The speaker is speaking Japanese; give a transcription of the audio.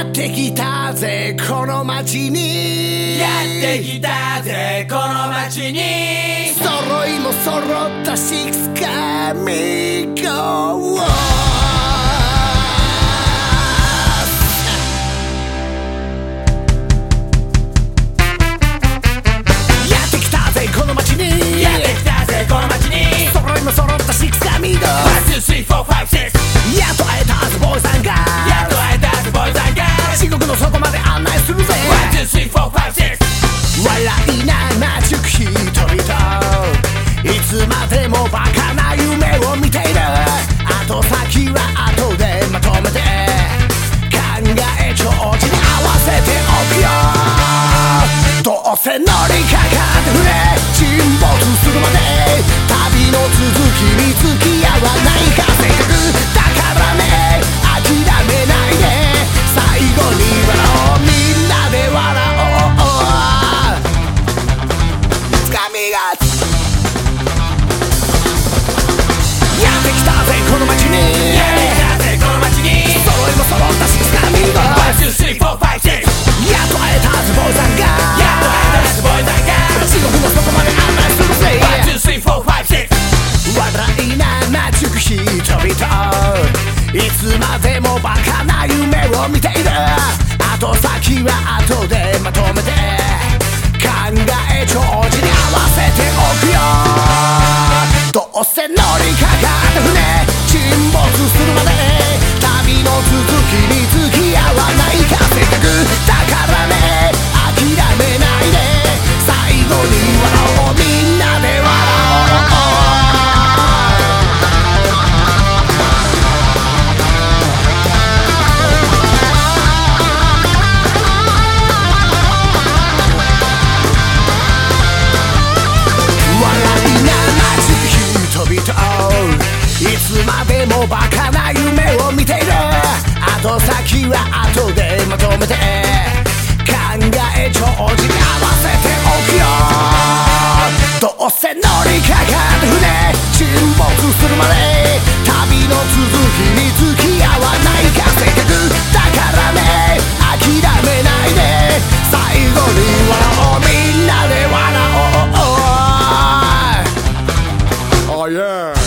やってきたぜこの街に。やってきたぜこの街に。揃いも揃ったシックスカミゴい街行く人々いつまでもバカな夢を見ている。後先は後でまとめて。考え帳尻に合わせておくよ。どうせ乗りかかって船。沈没するまで。旅の続きに付き合わがやってきたぜこの街に。やってきたぜこの街に。揃いも揃ったしつかみが1,2,3,4,5,6やっと会えたズボンさんが。やっと会えたぜボーイさんが。地獄の底まで案内するぜ。1,2,3,4,5,6笑いな街行く人々。いつまでもバカな夢を見ている。後先は後でまとめて。考え帳尻にいつまでもバカな夢を見ている。後先は後でまとめて考え帳に合わせておくよ。どうせ乗りかかる船沈没するまで旅の続きに付き合わないかせっかくだからね。諦めないで。最後に笑おうみんなで笑おう。Oh yeah.